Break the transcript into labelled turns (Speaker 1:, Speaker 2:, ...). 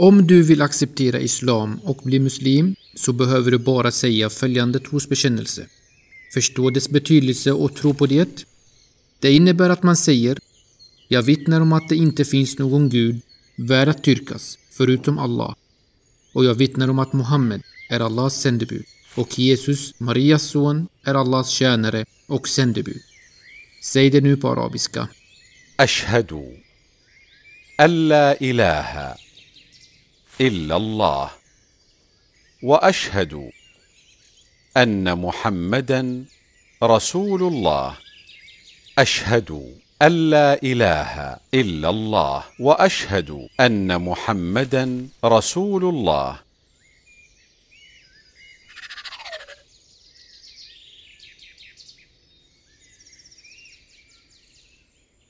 Speaker 1: Om du vill acceptera islam och bli muslim så behöver du bara säga följande trosbekännelse. Förstå dess betydelse och tro på det. Det innebär att man säger Jag vittnar om att det inte finns någon gud värd att dyrkas förutom Allah och jag vittnar om att Muhammed är Allahs sändebud och Jesus, Marias son, är Allahs tjänare och sändebud. Säg det nu på arabiska.
Speaker 2: Ashhadu alla ilaha إلا الله. وأشهد أن محمدا رسول الله. أشهد أن لا إله إلا الله. وأشهد أن محمدا رسول الله.